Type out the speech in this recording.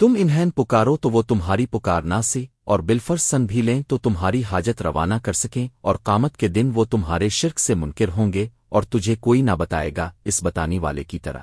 تم انہیں پکارو تو وہ تمہاری پکار نہ سی اور بالفرز سن بھی لیں تو تمہاری حاجت روانہ کر سکیں، اور قامت کے دن وہ تمہارے شرک سے منکر ہوں گے، اور تجھے کوئی نہ بتائے گا اس بتانی والے کی طرح۔